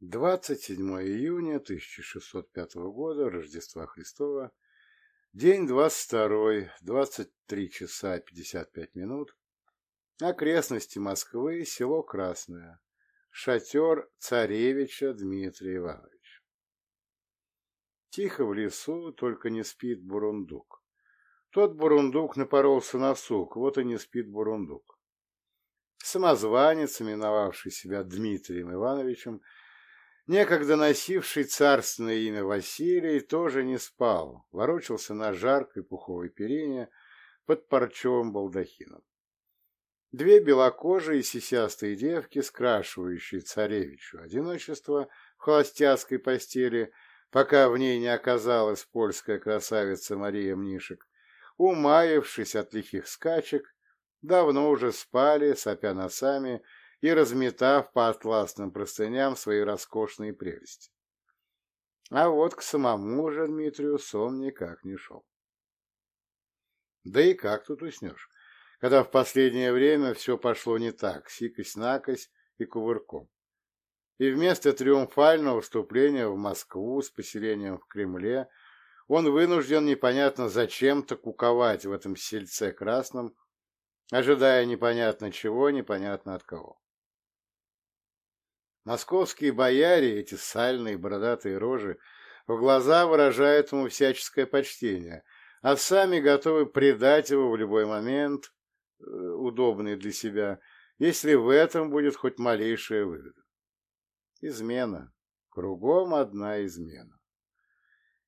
27 июня 1605 года, Рождества Христова, день 22, 23 часа 55 минут, окрестности Москвы, село Красное, шатер царевича Дмитрия Ивановича. Тихо в лесу, только не спит бурундук. Тот бурундук напоролся на сук, вот и не спит бурундук. Самозванец, именовавший себя Дмитрием Ивановичем, Некогда носивший царственное имя Василий тоже не спал, ворочался на жаркой пуховой перине под парчевым балдахином. Две белокожие сисястые девки, скрашивающие царевичу одиночество в холостяцкой постели, пока в ней не оказалась польская красавица Мария Мнишек, умаявшись от лихих скачек, давно уже спали, сопя носами, и разметав по атласным простыням свои роскошные прелести. А вот к самому же Дмитрию сон никак не шел. Да и как тут уснешь, когда в последнее время все пошло не так, сикость-накость и кувырком. И вместо триумфального вступления в Москву с поселением в Кремле он вынужден непонятно зачем-то куковать в этом сельце красном, ожидая непонятно чего, непонятно от кого. Московские бояре, эти сальные бородатые рожи, в глаза выражают ему всяческое почтение, а сами готовы предать его в любой момент, э, удобный для себя, если в этом будет хоть малейшая выгода. Измена. Кругом одна измена.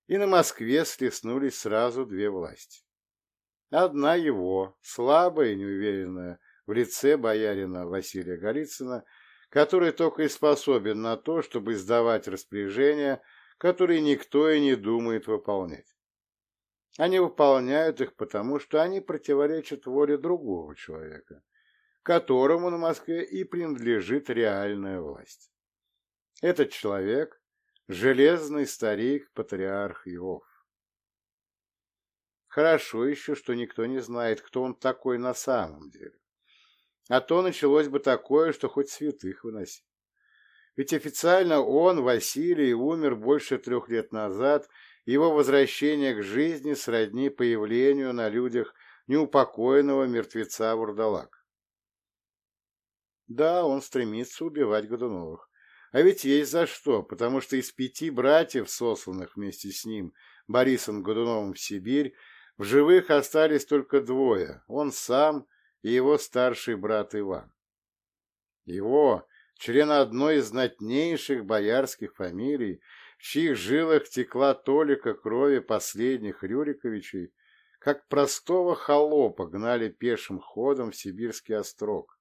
И на Москве слеснулись сразу две власти. Одна его, слабая и неуверенная, в лице боярина Василия Голицына, который только и способен на то, чтобы издавать распоряжения, которые никто и не думает выполнять. Они выполняют их потому, что они противоречат воле другого человека, которому на Москве и принадлежит реальная власть. Этот человек – железный старик-патриарх Иов. Хорошо еще, что никто не знает, кто он такой на самом деле. А то началось бы такое, что хоть святых выноси. Ведь официально он, Василий, умер больше трех лет назад, его возвращение к жизни сродни появлению на людях неупокоенного мертвеца Вурдалак. Да, он стремится убивать Годуновых. А ведь есть за что, потому что из пяти братьев, сосланных вместе с ним, Борисом Годуновым в Сибирь, в живых остались только двое, он сам и его старший брат Иван. Его, члена одной из знатнейших боярских фамилий, в чьих жилах текла толика крови последних Рюриковичей, как простого холопа гнали пешим ходом в сибирский острог,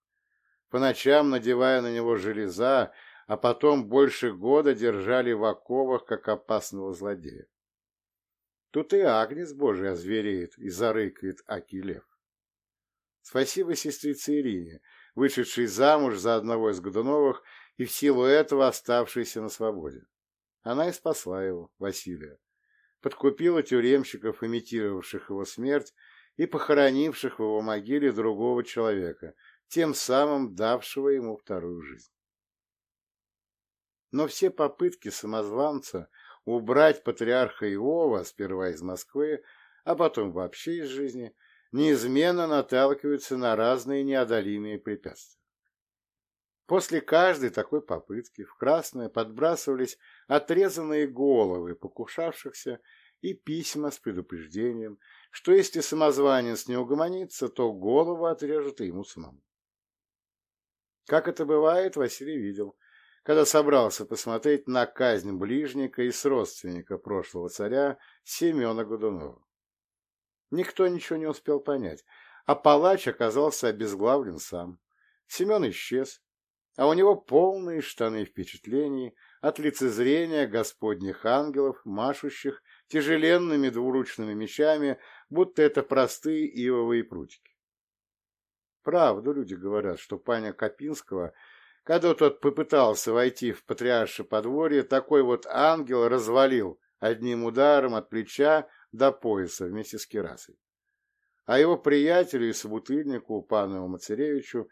по ночам надевая на него железа, а потом больше года держали в оковах, как опасного злодея. Тут и Агнец Божий озвереет и зарыкает Аки лев. Спасибо сестрице Ирине, вышедшей замуж за одного из Годуновых и в силу этого оставшейся на свободе. Она и спасла его, Василия. Подкупила тюремщиков, имитировавших его смерть и похоронивших в его могиле другого человека, тем самым давшего ему вторую жизнь. Но все попытки самозванца убрать патриарха Иова сперва из Москвы, а потом вообще из жизни – неизменно наталкиваются на разные неодолимые препятствия. После каждой такой попытки в красное подбрасывались отрезанные головы покушавшихся и письма с предупреждением, что если самозванец не угомонится, то голову отрежут и ему самому. Как это бывает, Василий видел, когда собрался посмотреть на казнь ближника и с родственника прошлого царя Семена Годунова. Никто ничего не успел понять, а палач оказался обезглавлен сам. Семен исчез, а у него полные штаны впечатлений от лицезрения господних ангелов, машущих тяжеленными двуручными мечами, будто это простые ивовые прутики. Правду люди говорят, что паня Копинского, когда тот попытался войти в патриарше подворье, такой вот ангел развалил одним ударом от плеча до пояса вместе с кирасой. А его приятелю и собутыльнику, пану Мацаревичу,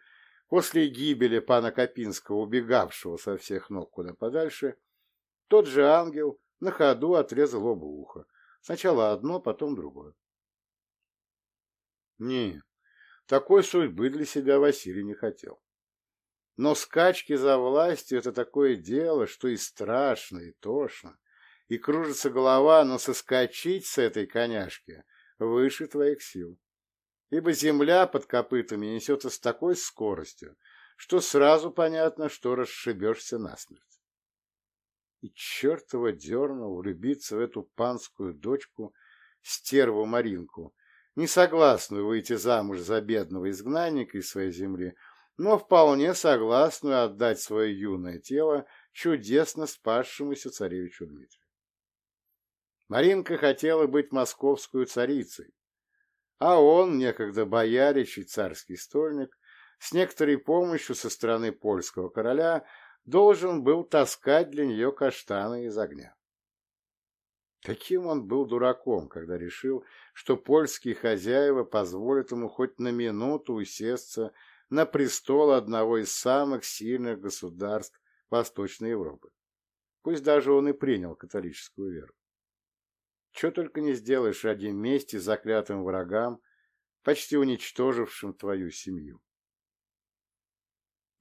После гибели пана Копинского, убегавшего со всех ног куда подальше, тот же ангел на ходу отрезал оба уха. Сначала одно, потом другое. Не, такой судьбы для себя Василий не хотел. Но скачки за властью — это такое дело, что и страшно, и тошно, и кружится голова, но соскочить с этой коняшки выше твоих сил. Ибо земля под копытами несется с такой скоростью, что сразу понятно, что расшибешься насмерть. И чертова дернул влюбиться в эту панскую дочку, стерву Маринку, не согласную выйти замуж за бедного изгнанника из своей земли, но вполне согласную отдать свое юное тело чудесно спасшемуся царевичу Дмитрию. Маринка хотела быть московскую царицей, а он, некогда боярич и царский стольник, с некоторой помощью со стороны польского короля должен был таскать для нее каштаны из огня. Каким он был дураком, когда решил, что польские хозяева позволят ему хоть на минуту усесться на престол одного из самых сильных государств Восточной Европы. Пусть даже он и принял католическую веру. Что только не сделаешь ради мести заклятым врагам, почти уничтожившим твою семью.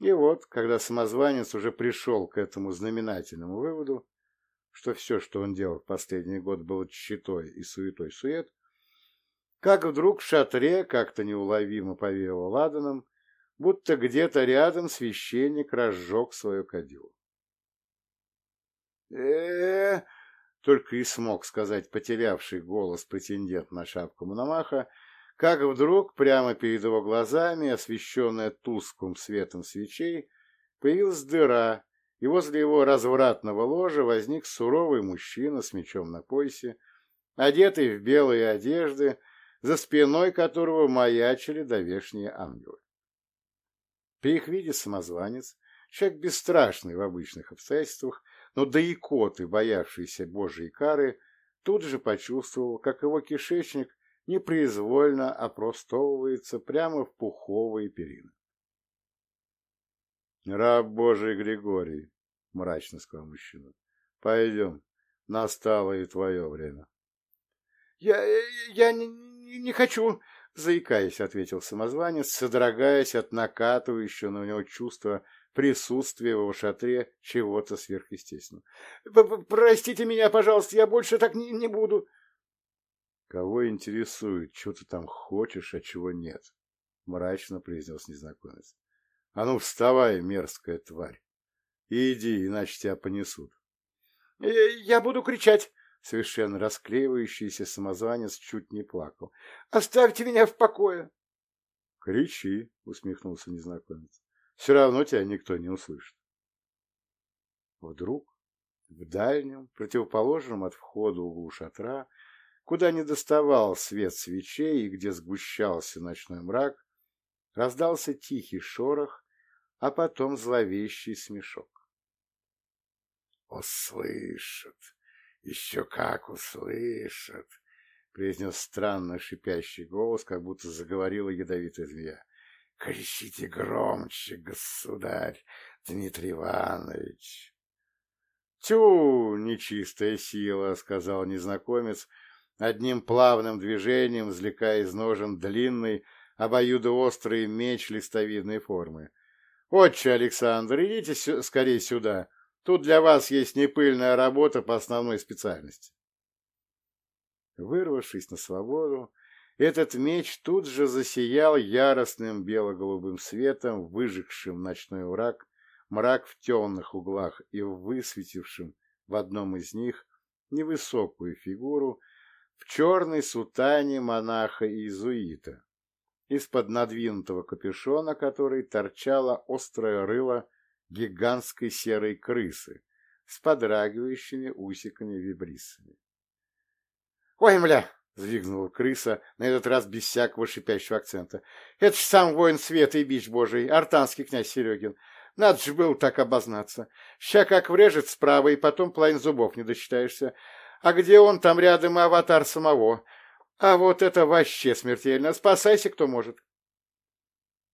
И вот, когда самозванец уже пришел к этому знаменательному выводу, что все, что он делал в последний год, было щитой и суетой сует, как вдруг в шатре как-то неуловимо повеяло ладаном, будто где-то рядом священник разжег свою кадилу. э только и смог сказать потерявший голос претендент на шапку Мономаха, как вдруг прямо перед его глазами, освещенная тусклым светом свечей, появилась дыра, и возле его развратного ложа возник суровый мужчина с мечом на поясе, одетый в белые одежды, за спиной которого маячили довешние ангелы. При их виде самозванец, человек бесстрашный в обычных обстоятельствах, но да и коты, боявшиеся Божьей кары, тут же почувствовал, как его кишечник непроизвольно опростовывается прямо в пуховые перины. «Раб Божий Григорий», — мрачно сказал мужчина, — «пойдем, настало и твое время». «Я... я не, не хочу», — заикаясь, ответил самозванец, содрогаясь от накатывающего на него чувства присутствия в его шатре чего-то сверхъестественного. «Простите меня, пожалуйста, я больше так не, не буду». «Кого интересует, что ты там хочешь, а чего нет?» — мрачно произнес незнакомец. «А ну, вставай, мерзкая тварь, и иди, иначе тебя понесут». «Э, «Я буду кричать!» Совершенно расклеивающийся самозванец чуть не плакал. «Оставьте меня в покое!» «Кричи!» — усмехнулся незнакомец. «Все равно тебя никто не услышит». Вдруг в дальнем, противоположном от входа углу шатра, куда не доставал свет свечей и где сгущался ночной мрак, раздался тихий шорох, а потом зловещий смешок. «Услышат! Еще как услышат!» — произнес странно шипящий голос, как будто заговорила ядовитая змея. «Кричите громче, государь Дмитрий Иванович!» «Тю, нечистая сила!» — сказал незнакомец, одним плавным движением извлекая из ножен длинный, обоюдоострый меч листовидной формы. «Отче Александр, идите скорее сюда. Тут для вас есть непыльная работа по основной специальности». Вырвавшись на свободу, этот меч тут же засиял яростным бело-голубым светом, выжигшим ночной враг, мрак в темных углах и высветившим в одном из них невысокую фигуру в черной сутане монаха-иезуита, из-под надвинутого капюшона который торчало острое рыло гигантской серой крысы с подрагивающими усиками-вибрисами. «Ой, мля!» — взвигнула крыса, на этот раз без всякого шипящего акцента. «Это ж сам воин света и бич божий, артанский князь Серегин. Надо же было так обознаться. Ща как врежет справа, и потом половин зубов не досчитаешься. А где он, там рядом и аватар самого. А вот это вообще смертельно. Спасайся, кто может.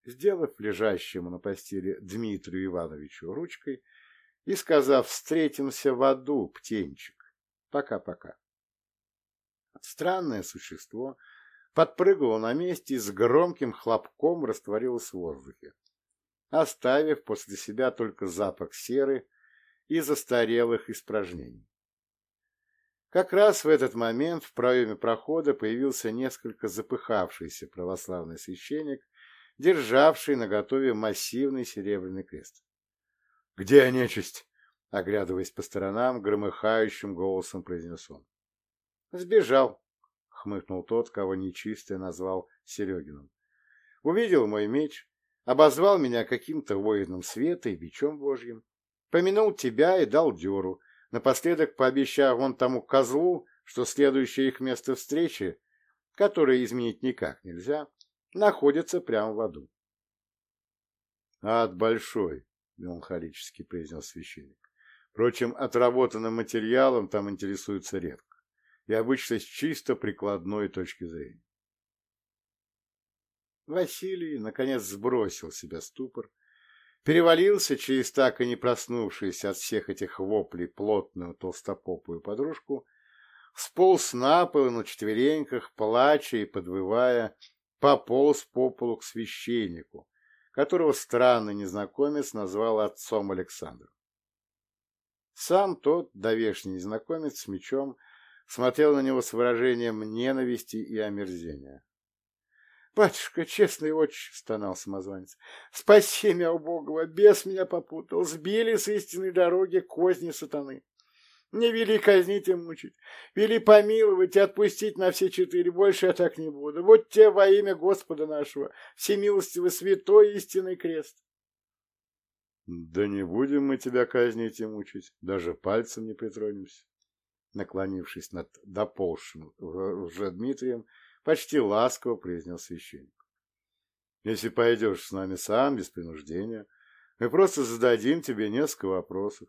Сделав лежащему на постели Дмитрию Ивановичу ручкой и сказав «Встретимся в аду, птенчик. Пока-пока». Странное существо подпрыгнуло на месте и с громким хлопком растворилось в воздухе, оставив после себя только запах серы и застарелых испражнений. Как раз в этот момент в проеме прохода появился несколько запыхавшийся православный священник, державший наготове массивный серебряный крест. — Где нечисть? — оглядываясь по сторонам, громыхающим голосом произнес он. — Сбежал, — хмыкнул тот, кого нечистый назвал Серегиным. — Увидел мой меч, обозвал меня каким-то воином света и бичом божьим, помянул тебя и дал дёру, напоследок пообещав вон тому козлу, что следующее их место встречи, которое изменить никак нельзя, находится прямо в аду. — Ад большой, — меланхолически произнес священник. Впрочем, отработанным материалом там интересуются редко, и обычно с чисто прикладной точки зрения. Василий, наконец, сбросил себя ступор, перевалился через так и не проснувшуюся от всех этих воплей плотную толстопопую подружку, сполз на пол на четвереньках, плача и подвывая, пополз по полу к священнику, которого странный незнакомец назвал отцом Александром. Сам тот, довешний незнакомец с мечом, смотрел на него с выражением ненависти и омерзения. — Батюшка, честный отче, — стонал самозванец, — спаси меня, убогого, бес меня попутал, сбили с истинной дороги козни сатаны. Не вели казнить и мучить, вели помиловать и отпустить на все четыре, больше я так не буду. Вот те во имя Господа нашего, всемилостивый святой истинный крест. Да не будем мы тебя казнить и мучить, даже пальцем не притронемся. Наклонившись над доползшим уже Дмитрием, почти ласково произнес священник. Если пойдешь с нами сам, без принуждения, мы просто зададим тебе несколько вопросов.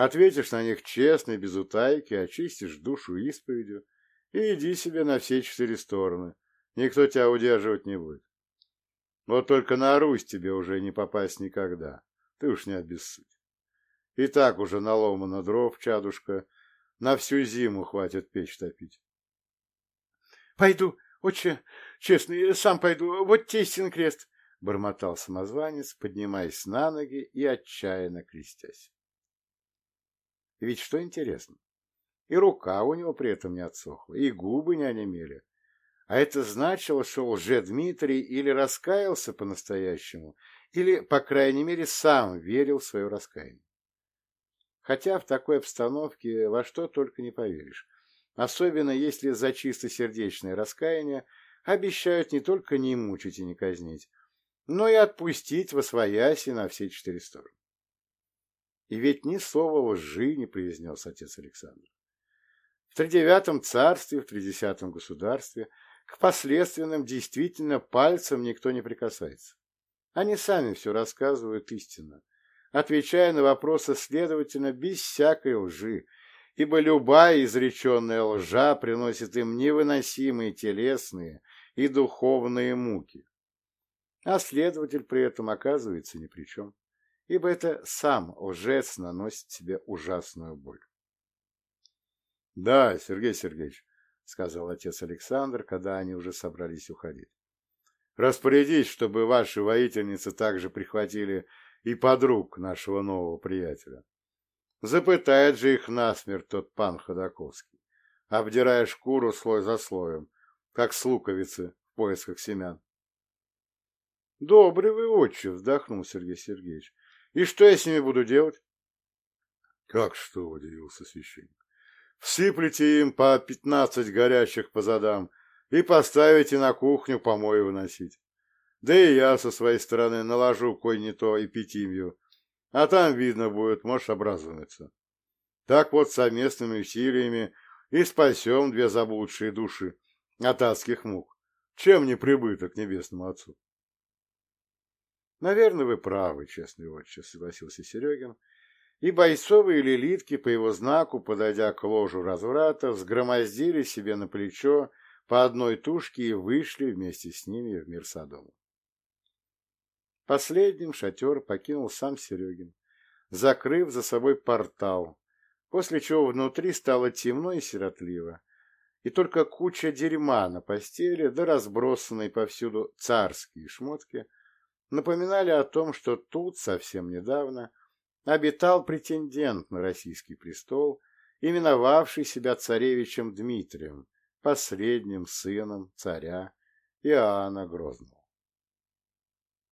Ответишь на них честно и без утайки, очистишь душу исповедью и иди себе на все четыре стороны. Никто тебя удерживать не будет. Вот только на Русь тебе уже не попасть никогда. Ты уж не обессудь. И так уже наломано дров, чадушка. На всю зиму хватит печь топить. Пойду, отче, честно, сам пойду, вот тестин крест, — бормотал самозванец, поднимаясь на ноги и отчаянно крестясь. Ведь что интересно, и рука у него при этом не отсохла, и губы не онемели. А это значило, что лже-Дмитрий или раскаялся по-настоящему, или, по крайней мере, сам верил в свое раскаяние. Хотя в такой обстановке во что только не поверишь особенно если за чистосердечное раскаяние обещают не только не мучить и не казнить, но и отпустить во свояси на все четыре стороны. И ведь ни слова лжи не произнес отец Александр. В тридевятом царстве, в тридесятом государстве к последственным действительно пальцем никто не прикасается. Они сами все рассказывают истинно, отвечая на вопросы следовательно без всякой лжи, ибо любая изреченная лжа приносит им невыносимые телесные и духовные муки. А следователь при этом оказывается ни при чем, ибо это сам лжец наносит себе ужасную боль. — Да, Сергей Сергеевич, — сказал отец Александр, когда они уже собрались уходить. — Распорядись, чтобы ваши воительницы также прихватили и подруг нашего нового приятеля. Запытает же их насмерть тот пан Ходаковский, обдирая шкуру слой за слоем, как с луковицы в поисках семян. — Добрый вы, отче, — вздохнул Сергей Сергеевич. — И что я с ними буду делать? — Как что, — удивился священник. — Всыплете им по пятнадцать горячих по задам и поставите на кухню помои выносить. Да и я со своей стороны наложу кой не то эпитимию, а там видно будет, может, образуется. Так вот совместными усилиями и спасем две заблудшие души от адских мук. Чем не прибыток небесному отцу? Наверное, вы правы, честный отче, согласился Серегин, и бойцовые лилитки по его знаку, подойдя к ложу разврата, взгромоздили себе на плечо по одной тушке и вышли вместе с ними в мир Содома. Последним шатер покинул сам Серегин, закрыв за собой портал, после чего внутри стало темно и сиротливо, и только куча дерьма на постели да разбросанные повсюду царские шмотки напоминали о том, что тут совсем недавно обитал претендент на российский престол, именовавший себя царевичем Дмитрием, последним сыном царя Иоанна Грозного.